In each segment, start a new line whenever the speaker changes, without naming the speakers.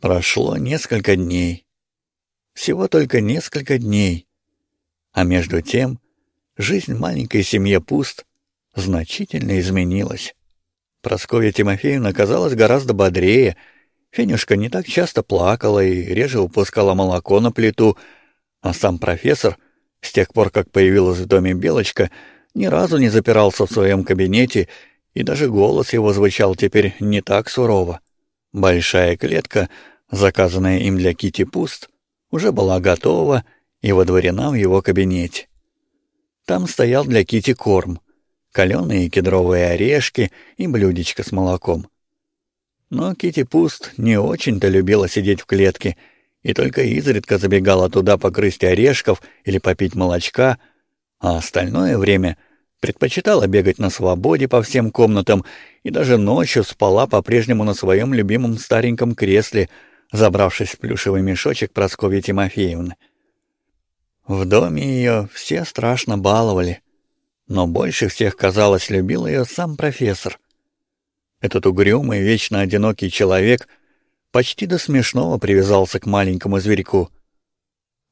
Прошло несколько дней. Всего только несколько дней. А между тем жизнь маленькой семьи Пуст значительно изменилась. Прасковья Тимофеевна казалась гораздо бодрее. Фенюшка не так часто плакала и реже упускала молоко на плиту, а сам профессор, с тех пор, как появилась в доме Белочка, ни разу не запирался в своем кабинете, и даже голос его звучал теперь не так сурово. Большая клетка, заказанная им для Кити Пуст, уже была готова и водворена в его кабинете. Там стоял для Кити корм, каленые кедровые орешки и блюдечко с молоком. Но Кити Пуст не очень-то любила сидеть в клетке и только изредка забегала туда погрызть орешков или попить молочка, а остальное время предпочитала бегать на свободе по всем комнатам и даже ночью спала по-прежнему на своем любимом стареньком кресле, забравшись в плюшевый мешочек Прасковьи Тимофеевны. В доме ее все страшно баловали, но больше всех, казалось, любил ее сам профессор. Этот угрюмый, вечно одинокий человек почти до смешного привязался к маленькому зверьку.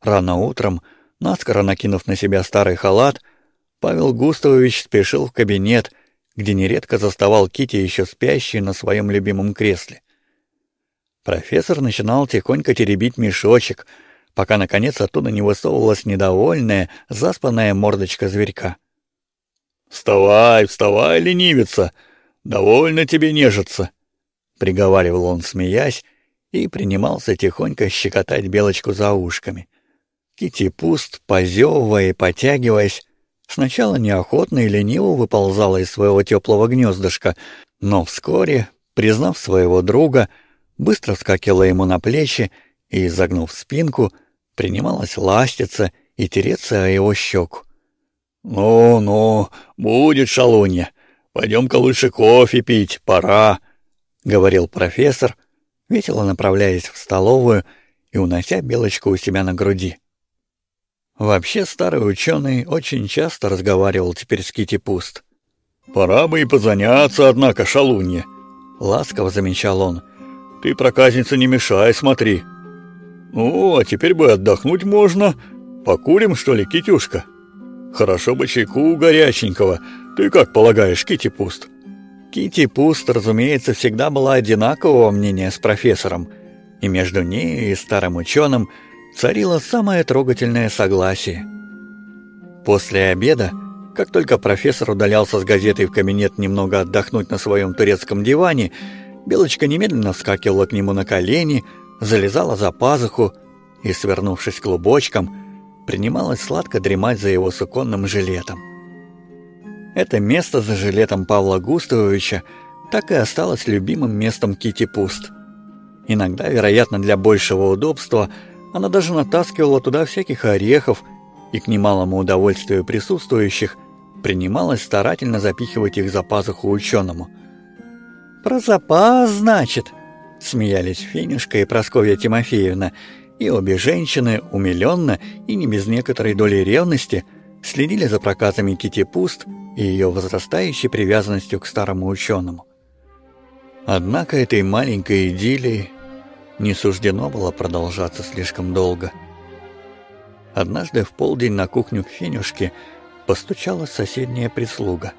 Рано утром, наскоро накинув на себя старый халат, Павел Густавович спешил в кабинет, где нередко заставал Кити еще спящей на своем любимом кресле. Профессор начинал тихонько теребить мешочек, пока, наконец, оттуда не высовывалась недовольная, заспанная мордочка зверька. «Вставай, вставай, ленивица! Довольно тебе нежиться!» — приговаривал он, смеясь, и принимался тихонько щекотать белочку за ушками. Кити пуст, позевывая и потягиваясь, Сначала неохотно и лениво выползала из своего теплого гнездышка, но вскоре, признав своего друга, быстро вскакивала ему на плечи и, загнув спинку, принималась ластиться и тереться о его щеку. «Ну-ну, будет шалунья. Пойдем-ка лучше кофе пить, пора», — говорил профессор, весело направляясь в столовую и унося белочку у себя на груди. Вообще старый ученый очень часто разговаривал теперь с Кити Пуст. «Пора бы и позаняться, однако, шалунья», — ласково замечал он. «Ты, проказница, не мешай, смотри». «Ну, а теперь бы отдохнуть можно. Покурим, что ли, Китюшка?» «Хорошо бы чайку горяченького. Ты как полагаешь, Кити Пуст?» Кити Пуст, разумеется, всегда была одинакового мнения с профессором, и между ней и старым ученым — царило самое трогательное согласие. После обеда, как только профессор удалялся с газетой в кабинет немного отдохнуть на своем турецком диване, Белочка немедленно вскакивала к нему на колени, залезала за пазуху и, свернувшись клубочком, принималась сладко дремать за его суконным жилетом. Это место за жилетом Павла Густавовича так и осталось любимым местом Кити Пуст. Иногда, вероятно, для большего удобства – она даже натаскивала туда всяких орехов и, к немалому удовольствию присутствующих, принималась старательно запихивать их за пазуху ученому. «Про запас, значит?» — смеялись Фенюшка и Прасковья Тимофеевна, и обе женщины, умиленно и не без некоторой доли ревности, следили за проказами Кити Пуст и ее возрастающей привязанностью к старому ученому. Однако этой маленькой идиллии не суждено было продолжаться слишком долго. Однажды в полдень на кухню к Фенюшке постучала соседняя прислуга.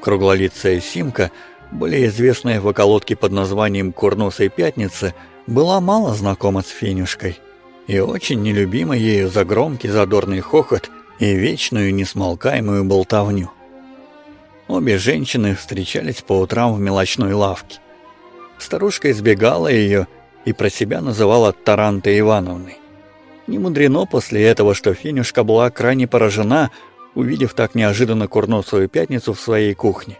Круглолицая Симка, более известная в околотке под названием «Курносой пятницы», была мало знакома с Фенюшкой и очень нелюбима ею за громкий задорный хохот и вечную несмолкаемую болтовню. Обе женщины встречались по утрам в мелочной лавке. Старушка избегала ее и про себя называла Тарантой Ивановной. Не мудрено после этого, что Фенюшка была крайне поражена, увидев так неожиданно курносую пятницу в своей кухне.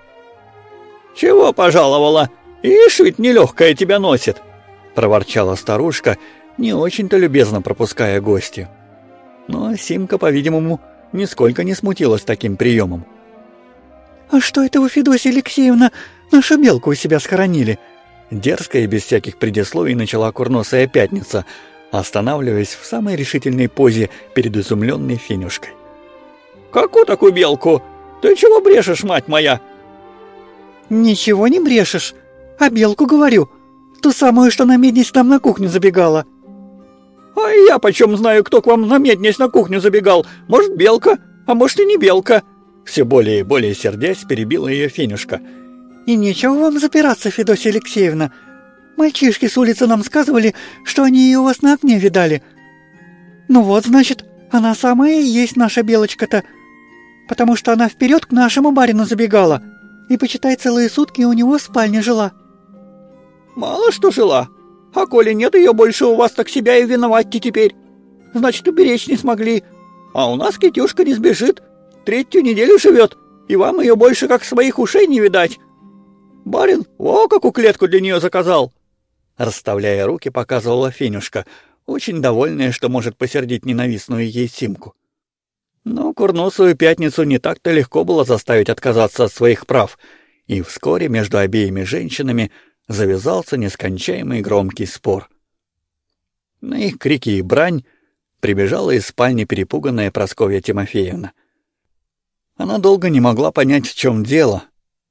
«Чего пожаловала? Ишь ведь нелегкая тебя носит!» — проворчала старушка, не очень-то любезно пропуская гостью. Но Симка, по-видимому, нисколько не смутилась таким приемом. «А что это вы, Федосия Алексеевна, нашу белку у себя схоронили?» Дерзко и без всяких предисловий начала курносая пятница, останавливаясь в самой решительной позе перед изумленной Фенюшкой. «Какую такую белку? Ты чего брешешь, мать моя?» «Ничего не брешешь, а белку говорю.
Ту самую, что на меднись нам на кухню забегала».
«А я почем знаю, кто к вам на меднись на кухню забегал? Может, белка, а может и не белка?» Все более и более сердясь перебила ее Фенюшка.
«И нечего вам запираться, Федосия Алексеевна. Мальчишки с улицы нам сказывали, что они ее у вас на окне видали. Ну вот, значит, она самая и есть наша белочка-то, потому что она вперед к нашему барину забегала и, почитай, целые сутки у него в спальне жила».
«Мало что жила. А коли нет ее больше у вас, так себя и виноватьте теперь. Значит, уберечь не смогли. А у нас Китюшка не сбежит. Третью неделю живет, и вам ее больше как своих ушей не видать. Барин, о, какую клетку для нее заказал!» Расставляя руки, показывала Фенюшка, очень довольная, что может посердить ненавистную ей Симку. Но курносую пятницу не так-то легко было заставить отказаться от своих прав, и вскоре между обеими женщинами завязался нескончаемый громкий спор. На их крики и брань прибежала из спальни перепуганная Прасковья Тимофеевна. Она долго не могла понять, в чем дело.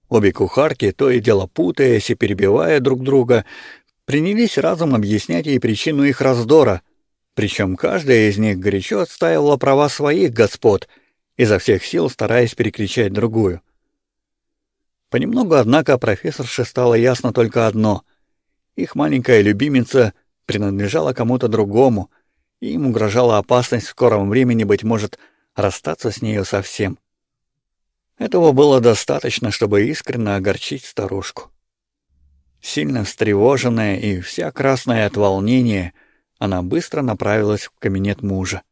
Обе кухарки, то и дело путаясь и перебивая друг друга, принялись разом объяснять ей причину их раздора, причем каждая из них горячо отстаивала права своих господ, изо всех сил стараясь перекричать другую. Понемногу, однако, профессорше стало ясно только одно — их маленькая любимица принадлежала кому-то другому, и им угрожала опасность в скором времени, быть может, расстаться с нею совсем. Этого было достаточно, чтобы искренне огорчить старушку. Сильно встревоженная и вся красная от волнения, она быстро направилась в кабинет мужа.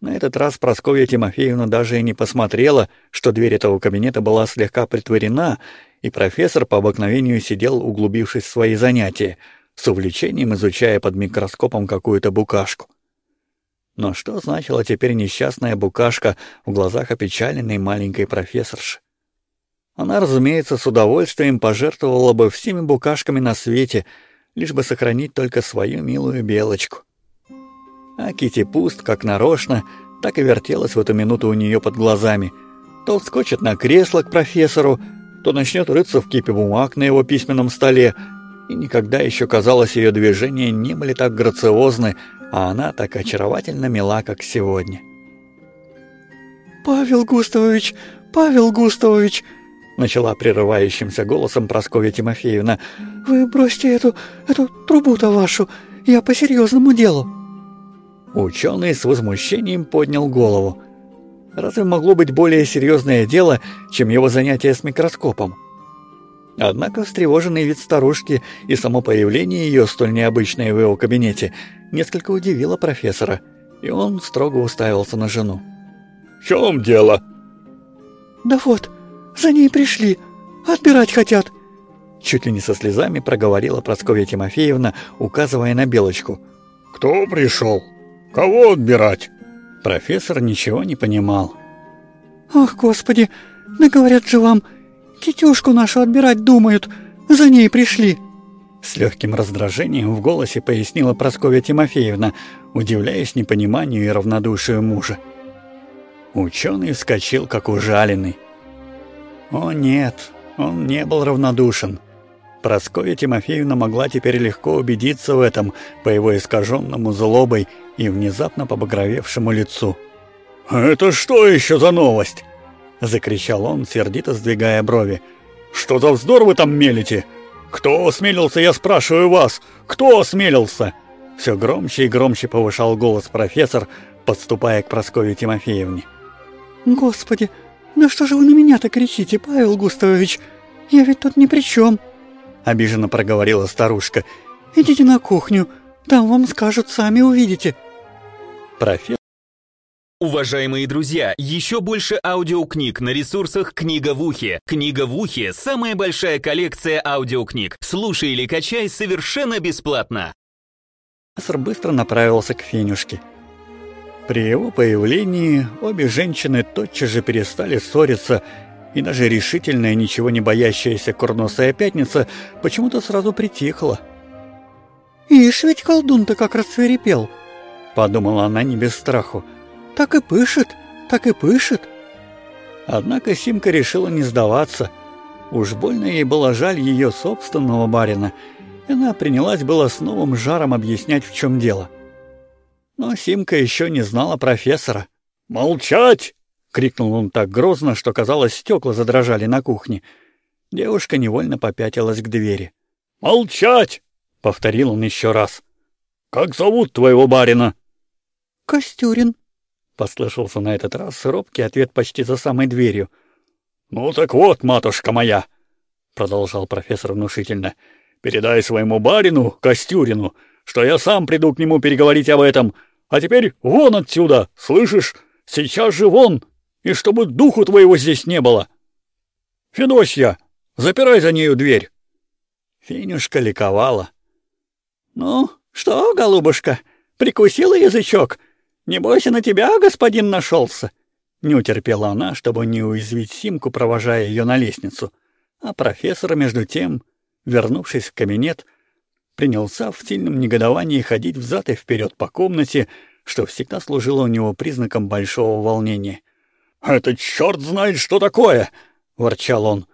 На этот раз Прасковья Тимофеевна даже и не посмотрела, что дверь этого кабинета была слегка притворена, и профессор по обыкновению сидел, углубившись в свои занятия, с увлечением изучая под микроскопом какую-то букашку. Но что значила теперь несчастная букашка в глазах опечаленной маленькой профессорши? Она, разумеется, с удовольствием пожертвовала бы всеми букашками на свете, лишь бы сохранить только свою милую белочку. А Кити пуст, как нарочно, так и вертелась в эту минуту у нее под глазами. То вскочит на кресло к профессору, то начнет рыться в кипе бумаг на его письменном столе, и никогда еще, казалось, ее движения не были так грациозны, а она так очаровательно мила, как сегодня.
«Павел Густавович, Павел Густавович!»
начала прерывающимся голосом Прасковья Тимофеевна.
«Вы бросьте эту, эту трубу-то вашу, я по серьезному делу».
Ученый с возмущением поднял голову. Разве могло быть более серьезное дело, чем его занятие с микроскопом? Однако встревоженный вид старушки и само появление ее, столь необычное в его кабинете, несколько удивило профессора, и он строго уставился на жену.
«В чем дело?»
«Да вот, за ней пришли, отбирать хотят!»
Чуть ли не со слезами проговорила Прасковья Тимофеевна, указывая на Белочку.
«Кто пришел? Кого отбирать?»
Профессор ничего не понимал.
«Ах, Господи, да говорят же вам, Китюшку нашу отбирать думают, за ней пришли!»
С легким раздражением в голосе пояснила Прасковья Тимофеевна, удивляясь непониманию и равнодушию мужа. Ученый вскочил, как ужаленный. О нет, он не был равнодушен. Прасковья Тимофеевна могла теперь легко убедиться в этом по его искаженному злобой и внезапно побагровевшему лицу.
«Это что еще за новость?»
— закричал он, сердито сдвигая брови.
«Что за вздор вы там мелите? Кто осмелился, я спрашиваю вас? Кто осмелился?»
Все громче и громче повышал голос профессор, подступая к Прасковье Тимофеевне.
«Господи, да что же вы на меня-то кричите, Павел Густавович? Я ведь тут ни при чем!»
Обиженно проговорила старушка.
«Идите на кухню, там вам скажут, сами увидите».
Профессор
Уважаемые друзья, еще больше аудиокниг на ресурсах «Книга в ухе». «Книга в ухе» — самая большая коллекция аудиокниг. Слушай или качай совершенно бесплатно.
Профессор быстро направился к Фенюшке. При его появлении обе женщины тотчас же перестали ссориться, и даже решительная, ничего не боящаяся курносая пятница почему-то сразу притихла.
«Ишь, ведь колдун-то как расцверепел!»
— подумала она не без страху.
Так и пышет, так и пышет.
Однако Симка решила не сдаваться. Уж больно ей было жаль ее собственного барина, Она принялась было с новым жаром объяснять, в чем дело. Но Симка еще не знала профессора.
«Молчать!» — крикнул
он так грозно, что, казалось, стекла задрожали на кухне. Девушка невольно попятилась к двери.
«Молчать!» — повторил он еще раз. «Как зовут твоего барина?»
«Костюрин», —
послышался на этот раз робкий ответ почти за самой дверью.
«Ну так вот, матушка моя», — продолжал профессор внушительно, — «передай своему барину, Костюрину, что я сам приду к нему переговорить об этом. А теперь вон отсюда, слышишь? Сейчас же вон, и чтобы духу твоего здесь не было. Федосья, запирай за нею дверь».
Фенюшка ликовала. «Ну, что, голубушка, прикусила язычок? Небось, и на тебя господин нашелся?» Не утерпела она, чтобы не уязвить Симку, провожая ее на лестницу. А профессор, между тем, вернувшись в кабинет, принялся в сильном негодовании ходить взад и вперед по комнате, что всегда служило у него признаком большого волнения.
«Это черт знает, что такое!» — ворчал он.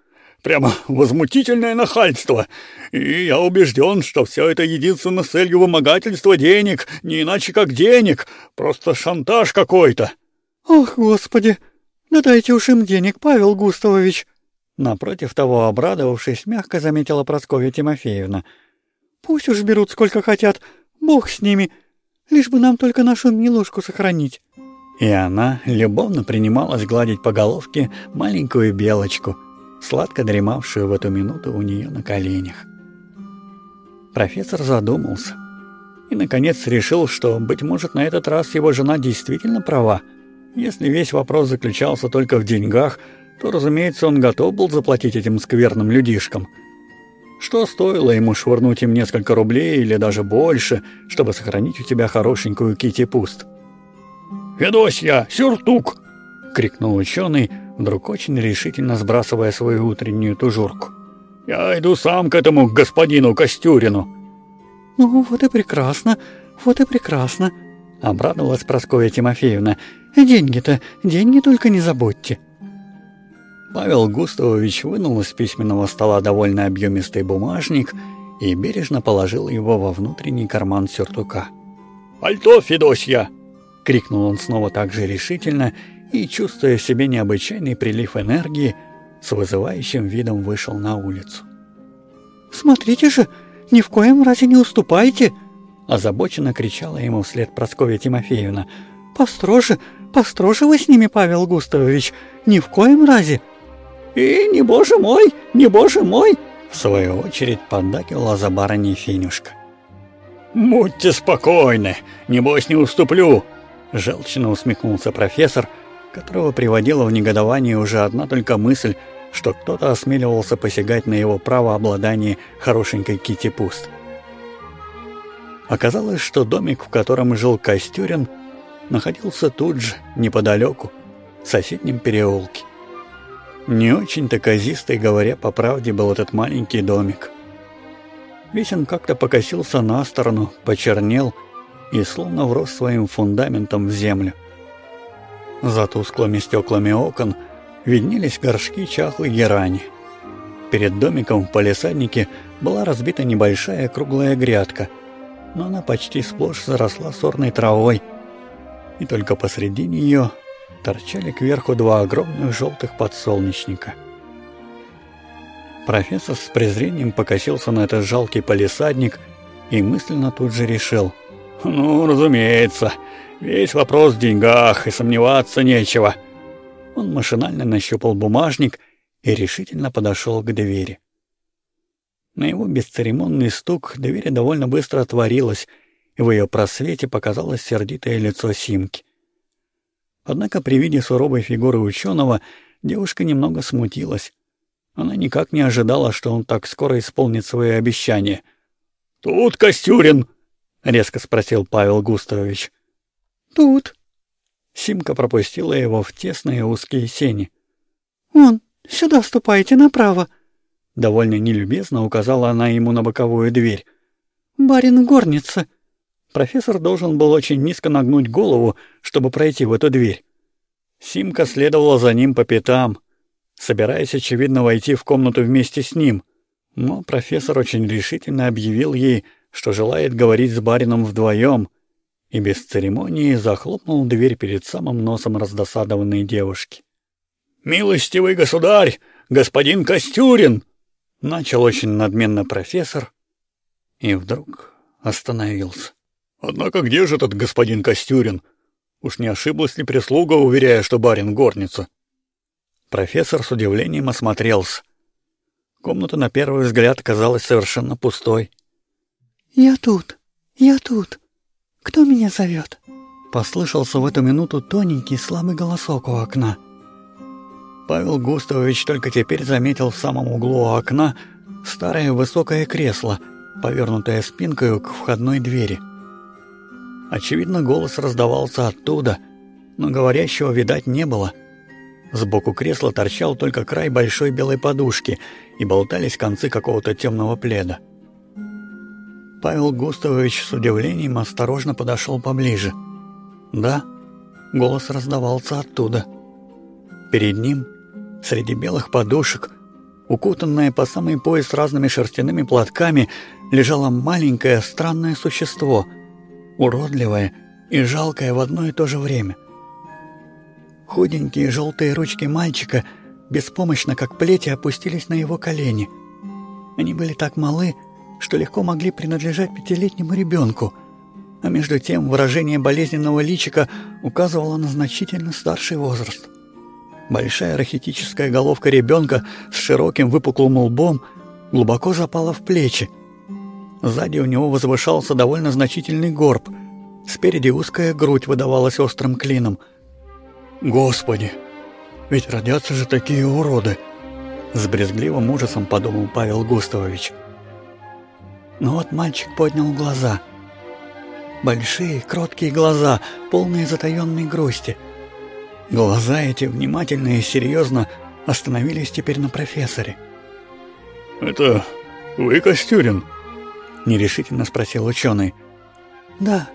«Прямо возмутительное нахальство! И я убежден, что все это единственно с целью вымогательства денег, не иначе как денег, просто шантаж какой-то!»
«Ох, Господи! Да дайте уж им денег, Павел Густавович!»
Напротив того, обрадовавшись, мягко заметила Прасковья Тимофеевна.
«Пусть уж берут сколько хотят, бог с ними, лишь бы нам только нашу милушку сохранить».
И она любовно принималась гладить по головке маленькую белочку, сладко дремавшую в эту минуту у нее на коленях. Профессор задумался и, наконец, решил, что, быть может, на этот раз его жена действительно права — если весь вопрос заключался только в деньгах, то, разумеется, он готов был заплатить этим скверным людишкам. Что стоило ему швырнуть им несколько рублей или даже больше, чтобы сохранить у тебя хорошенькую Кити Пуст?
«Федосья, сюртук!» — крикнул
ученый, вдруг очень решительно сбрасывая свою утреннюю тужурку.
«Я иду сам к этому господину Костюрину».
«Ну, вот и прекрасно, вот и прекрасно», —
обрадовалась Прасковья Тимофеевна —
Деньги-то, деньги только не забудьте».
Павел Густавович вынул из письменного стола довольно объемистый бумажник и бережно положил его во внутренний карман сюртука.
«Пальто, Федосья!»
— крикнул он снова так же решительно и, чувствуя в себе необычайный прилив энергии, с вызывающим видом вышел на улицу.
«Смотрите же, ни в коем разе не уступайте!»
Озабоченно кричала ему вслед Прасковья Тимофеевна.
«Построже, Построже вы с ними, Павел Густавович, ни в коем разе.
И не боже мой, не боже мой,
в свою очередь поддакивала за барыней Финюшка.
«Будьте спокойны, небось не уступлю!»
Желчно усмехнулся профессор, которого приводила в негодование уже одна только мысль, что кто-то осмеливался посягать на его право обладания хорошенькой Кити Пуст. Оказалось, что домик, в котором жил Костюрин, находился тут же, неподалеку, в соседнем переулке. Не очень-то казистый, говоря по правде, был этот маленький домик. Весь он как-то покосился на сторону, почернел и словно врос своим фундаментом в землю. За тусклыми стеклами окон виднелись горшки чахлой герани. Перед домиком в палисаднике была разбита небольшая круглая грядка, но она почти сплошь заросла сорной травой, и только посреди нее торчали кверху два огромных желтых подсолнечника. Профессор с презрением покосился на этот жалкий полисадник и мысленно тут же решил.
«Ну, разумеется, весь вопрос в деньгах, и сомневаться нечего».
Он машинально нащупал бумажник и решительно подошел к двери. На его бесцеремонный стук дверь довольно быстро отворилась, и в ее просвете показалось сердитое лицо Симки. Однако при виде суровой фигуры ученого девушка немного смутилась. Она никак не ожидала, что он так скоро исполнит свои обещания.
«Тут Костюрин!»
— резко спросил Павел Густавович.
«Тут».
Симка пропустила его в тесные узкие сени.
«Вон, сюда ступайте, направо».
Довольно нелюбезно указала она ему на боковую дверь.
«Барин горница».
Профессор должен был очень низко нагнуть голову, чтобы пройти в эту дверь. Симка следовала за ним по пятам, собираясь, очевидно, войти в комнату вместе с ним. Но профессор очень решительно объявил ей, что желает говорить с барином вдвоем, и без церемонии захлопнул дверь перед самым носом раздосадованной девушки. «Милостивый государь, господин Костюрин!» Начал очень надменно профессор и вдруг остановился. «Однако где же этот господин Костюрин? Уж не ошиблась ли прислуга, уверяя, что барин горница?» Профессор с удивлением осмотрелся. Комната на первый взгляд казалась совершенно пустой.
«Я тут, я тут. Кто меня зовет?»
Послышался в эту минуту тоненький слабый голосок у окна. Павел Густавович только теперь заметил в самом углу окна старое высокое кресло, повернутое спинкой к входной двери. Очевидно, голос раздавался оттуда, но говорящего видать не было. Сбоку кресла торчал только край большой белой подушки и болтались концы какого-то темного пледа. Павел Густавович с удивлением осторожно подошел поближе. Да, голос раздавался оттуда. Перед ним, среди белых подушек, укутанное по самый пояс разными шерстяными платками, лежало маленькое странное существо, уродливое и жалкое в одно и то же время. Худенькие желтые ручки мальчика беспомощно, как плети, опустились на его колени. Они были так малы, что легко могли принадлежать пятилетнему ребенку, а между тем выражение болезненного личика указывало на значительно старший возраст. Большая рахитическая головка ребенка с широким выпуклым лбом глубоко запала в плечи. Сзади у него возвышался довольно значительный горб. Спереди узкая грудь выдавалась острым клином. «Господи! Ведь родятся же такие уроды!» С брезгливым ужасом подумал Павел Густавович. Но вот мальчик поднял глаза. Большие, кроткие глаза, полные затаенной грусти – Глаза эти внимательно и серьезно остановились теперь на профессоре. «Это вы, Костюрин?» — нерешительно спросил ученый.
«Да,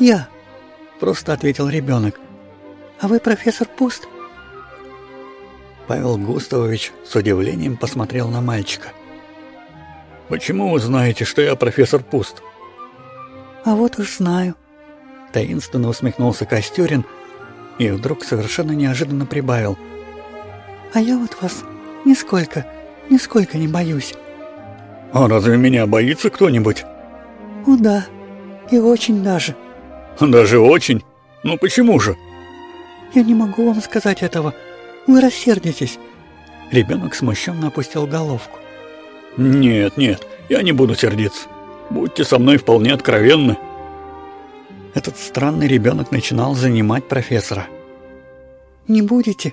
я», — просто ответил ребенок. «А вы профессор Пуст?»
Павел Густавович с удивлением посмотрел на мальчика. «Почему вы знаете, что я профессор Пуст?»
«А вот уж знаю», —
таинственно усмехнулся Костюрин, — и вдруг совершенно неожиданно прибавил.
«А я вот вас нисколько, нисколько не боюсь».
«А разве меня боится кто-нибудь?»
«О да, и очень даже».
«Даже очень? Ну почему же?»
«Я не могу вам сказать этого. Вы рассердитесь».
Ребенок смущенно опустил головку. «Нет, нет, я не буду сердиться. Будьте со мной вполне откровенны». Этот странный ребенок начинал занимать профессора.
«Не будете?»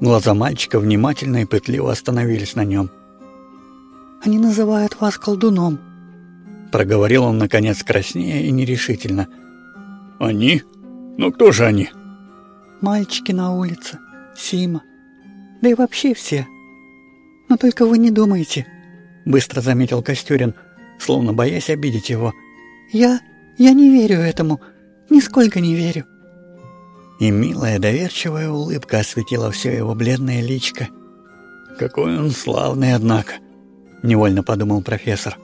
Глаза мальчика внимательно и пытливо остановились на нем.
«Они называют вас колдуном», —
проговорил он, наконец, краснее и нерешительно. «Они? Ну кто же они?»
«Мальчики на улице, Сима, да и вообще все. Но только вы не думайте», — быстро заметил Костюрин, словно боясь обидеть его. «Я я не верю этому, нисколько не верю».
И милая доверчивая улыбка осветила все его бледное личко. «Какой он славный, однако», — невольно подумал профессор.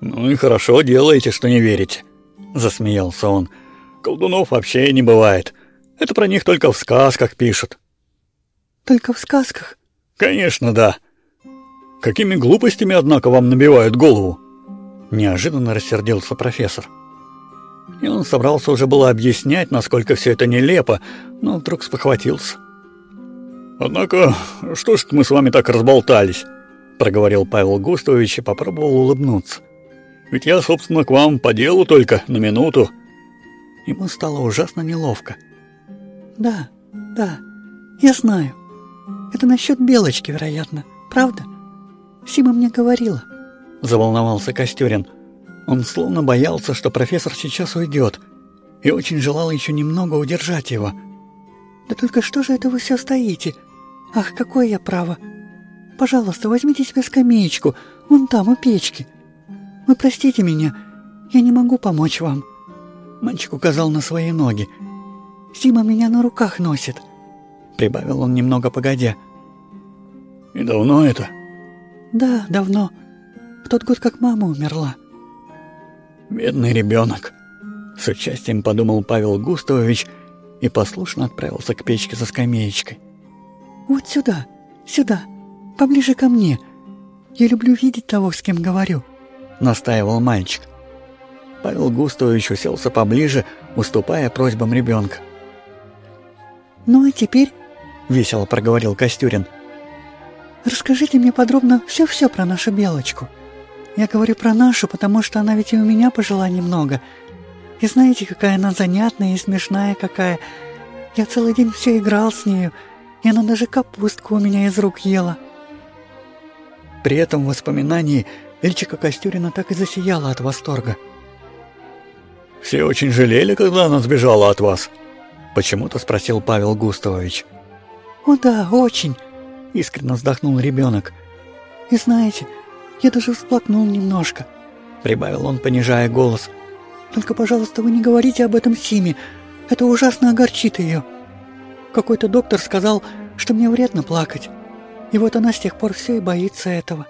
«Ну и хорошо делаете, что не верите», — засмеялся он. «Колдунов вообще не бывает. Это про них только в сказках пишут».
«Только в сказках?»
«Конечно, да. Какими глупостями, однако, вам набивают голову?» Неожиданно рассердился профессор. И он собрался уже было объяснять, насколько все это нелепо, но вдруг спохватился. «Однако, что ж мы с вами так разболтались?» — проговорил Павел Густавович и попробовал улыбнуться. «Ведь я, собственно, к вам по делу только, на минуту». Ему стало ужасно неловко.
«Да, да, я знаю. Это насчет Белочки, вероятно, правда? Сима мне говорила
заволновался Костюрин. Он словно боялся, что профессор сейчас уйдет, и очень желал еще немного удержать его.
«Да только что же это вы все стоите? Ах, какое я право! Пожалуйста, возьмите себе скамеечку, вон там, у печки. Вы простите меня, я не могу помочь вам».
Мальчик указал на свои ноги.
«Сима меня на руках носит», —
прибавил он немного погодя. «И давно это?»
Да, давно. В тот год, как мама умерла.
Бедный ребенок. С участием подумал Павел Густавович и послушно отправился к печке со скамеечкой.
Вот сюда, сюда, поближе ко мне. Я люблю видеть того, с кем говорю.
Настаивал мальчик. Павел Густавович уселся поближе, уступая просьбам ребенка.
«Ну а теперь», —
весело проговорил Костюрин, —
«расскажите мне подробно все-все про нашу Белочку. Я говорю про нашу, потому что она ведь и у меня пожила немного. И знаете, какая она занятная и смешная какая. Я целый день все играл с нею, и она даже капустку у меня из рук ела».
При этом воспоминании личико Костюрина так и засияло от восторга.
«Все очень жалели, когда она сбежала от вас?» Почему-то спросил Павел Густавович.
«О да, очень!» — искренне вздохнул ребенок. «И знаете, я даже всплакнул немножко», — прибавил он, понижая голос. «Только, пожалуйста, вы не говорите об этом Симе. Это ужасно огорчит ее. Какой-то доктор сказал, что мне вредно плакать. И вот она с тех пор все и боится этого».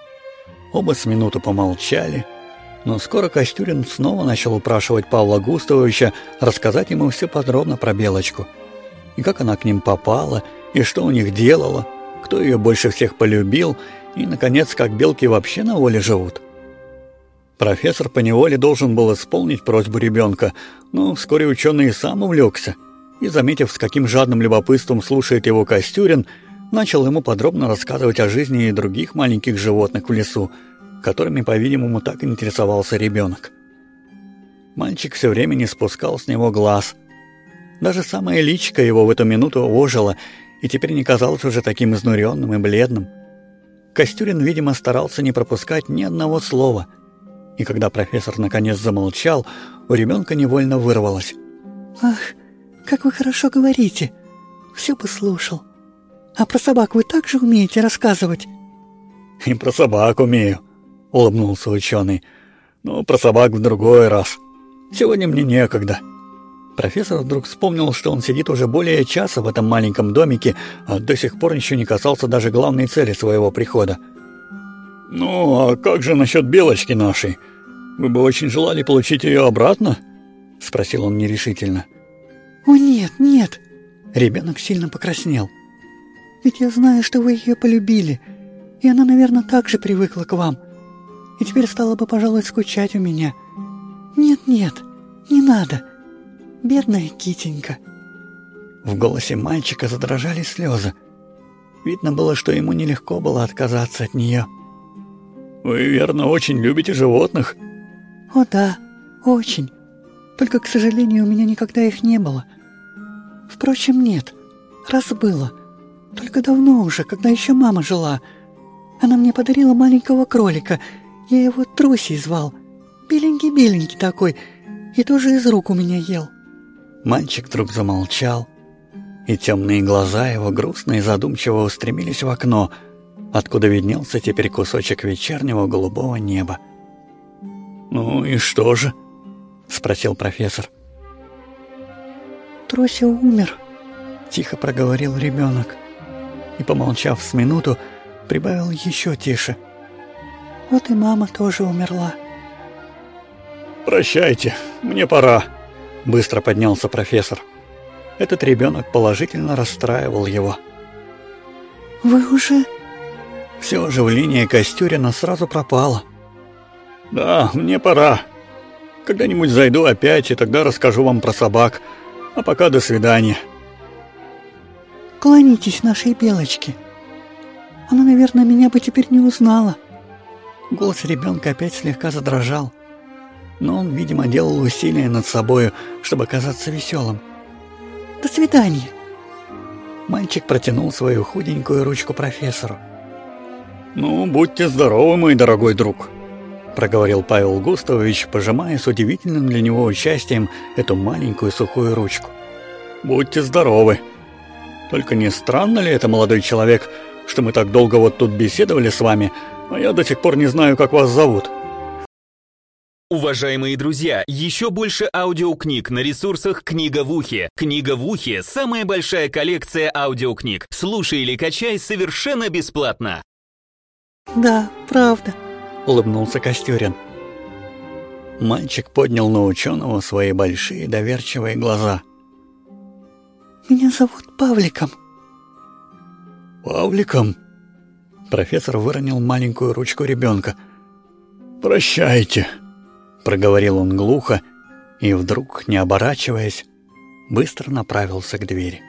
Оба с минуту помолчали, но скоро Костюрин снова начал упрашивать Павла Густавовича рассказать ему все подробно про Белочку. И как она к ним попала, и что у них делала, кто ее больше всех полюбил, и, наконец, как белки вообще на воле живут. Профессор поневоле должен был исполнить просьбу ребенка, но вскоре ученый и сам увлекся, и, заметив, с каким жадным любопытством слушает его Костюрин, начал ему подробно рассказывать о жизни и других маленьких животных в лесу, которыми, по-видимому, так интересовался ребенок. Мальчик все время не спускал с него глаз. Даже самая личка его в эту минуту ожило и теперь не казалось уже таким изнуренным и бледным. Костюрин, видимо, старался не пропускать ни одного слова, и когда профессор наконец замолчал, у ребенка невольно вырвалось.
«Ах, как вы хорошо говорите! Все бы слушал. А про собак вы также умеете рассказывать?»
«И про собак умею», — улыбнулся ученый. «Но про собак в другой раз. Сегодня мне некогда».
Профессор вдруг вспомнил, что он сидит уже более часа в этом маленьком домике, а до сих пор еще не касался даже главной цели своего прихода.
«Ну, а как же насчет белочки нашей? Вы бы очень желали получить ее обратно?» — спросил он нерешительно.
«О, нет, нет!» Ребенок сильно покраснел. «Ведь я знаю, что вы ее полюбили, и она, наверное, так же привыкла к вам и теперь стала бы, пожалуй, скучать у меня. Нет-нет, не надо. Бедная китенька».
В голосе мальчика задрожали слезы. Видно было, что ему нелегко было отказаться от нее.
«Вы, верно, очень любите животных?»
«О да, очень. Только, к сожалению, у меня никогда их не было. Впрочем, нет. Раз было. Только давно уже, когда еще мама жила. Она мне подарила маленького кролика — я его Трусей звал. Беленький-беленький такой. И тоже из рук у меня ел».
Мальчик вдруг замолчал, и темные глаза его грустно и задумчиво устремились в окно, откуда виднелся теперь кусочек вечернего голубого неба.
«Ну и что же?»
— спросил профессор.
«Трося умер», —
тихо проговорил ребенок. И, помолчав с минуту, прибавил еще тише —
вот и мама тоже умерла.
«Прощайте, мне пора», —
быстро поднялся профессор. Этот ребенок положительно расстраивал его.
«Вы уже...»
Все оживление Костюрина сразу пропало.
«Да, мне пора. Когда-нибудь зайду опять, и тогда расскажу вам про собак. А пока до свидания».
«Клонитесь нашей белочке. Она, наверное, меня бы теперь не узнала».
Голос ребенка опять слегка задрожал, но он, видимо, делал усилия над собою, чтобы казаться веселым.
«До свидания!»
Мальчик протянул свою худенькую ручку профессору.
«Ну, будьте здоровы, мой дорогой друг», — проговорил Павел Густавович, пожимая с удивительным для него участием эту маленькую сухую ручку. «Будьте здоровы. Только не странно ли это, молодой человек, что мы так долго вот тут беседовали с вами, а я до сих пор не знаю, как вас зовут».
Уважаемые друзья, еще больше аудиокниг на ресурсах «Книга в ухе». «Книга в ухе» — самая большая коллекция аудиокниг. Слушай или качай совершенно бесплатно.
Да, правда,
улыбнулся Костюрин. Мальчик поднял на ученого свои большие доверчивые глаза.
Меня зовут Павликом.
Павликом? Профессор выронил маленькую ручку ребенка. «Прощайте», — проговорил он глухо и вдруг, не оборачиваясь, быстро направился к двери.